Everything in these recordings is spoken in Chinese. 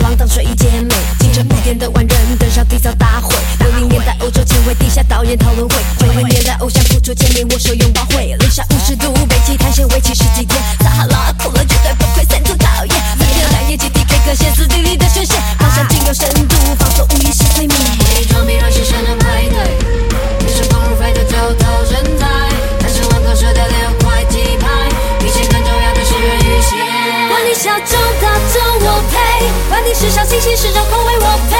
上睡衣姐妹，清晨五点的万人登上缔造大会。六零年代欧洲前卫地下导演讨论会，九零年代偶像付出见面握手拥抱会，零下五十度北极探险为期十几天，撒哈拉酷了绝对不愧三度考验，三天两夜集体 K 歌歇斯底里的宣泄，方向仅有深度，放松无疑是催眠。伪装迷让新生的派对，你是丰如飞的九头身材，单身文科射雕六块鸡排，比钱更重要的是人与线。管你小众，你是掌控，为我配，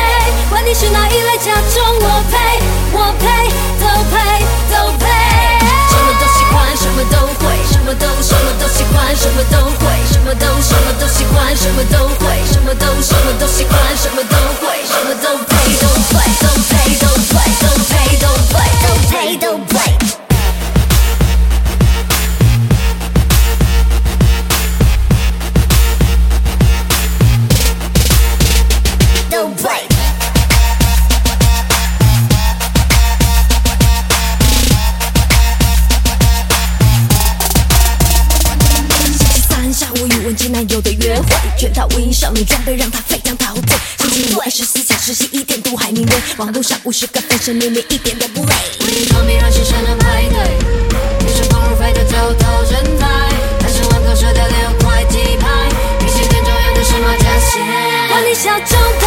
管你是哪一类假装我配，我配都配都配。什么都喜欢，什么都会，什么都什么都喜欢，什么都会，什么都什么都喜欢，什么都会，什么都什么都喜欢，什么前男友的约会，全套威少女装备，让他非常陶醉。星期五二十四小时洗衣店，都还明费。网络上五十个分身碎命，一点都不美。威少让排队，走。男神射六块，比起的，小众。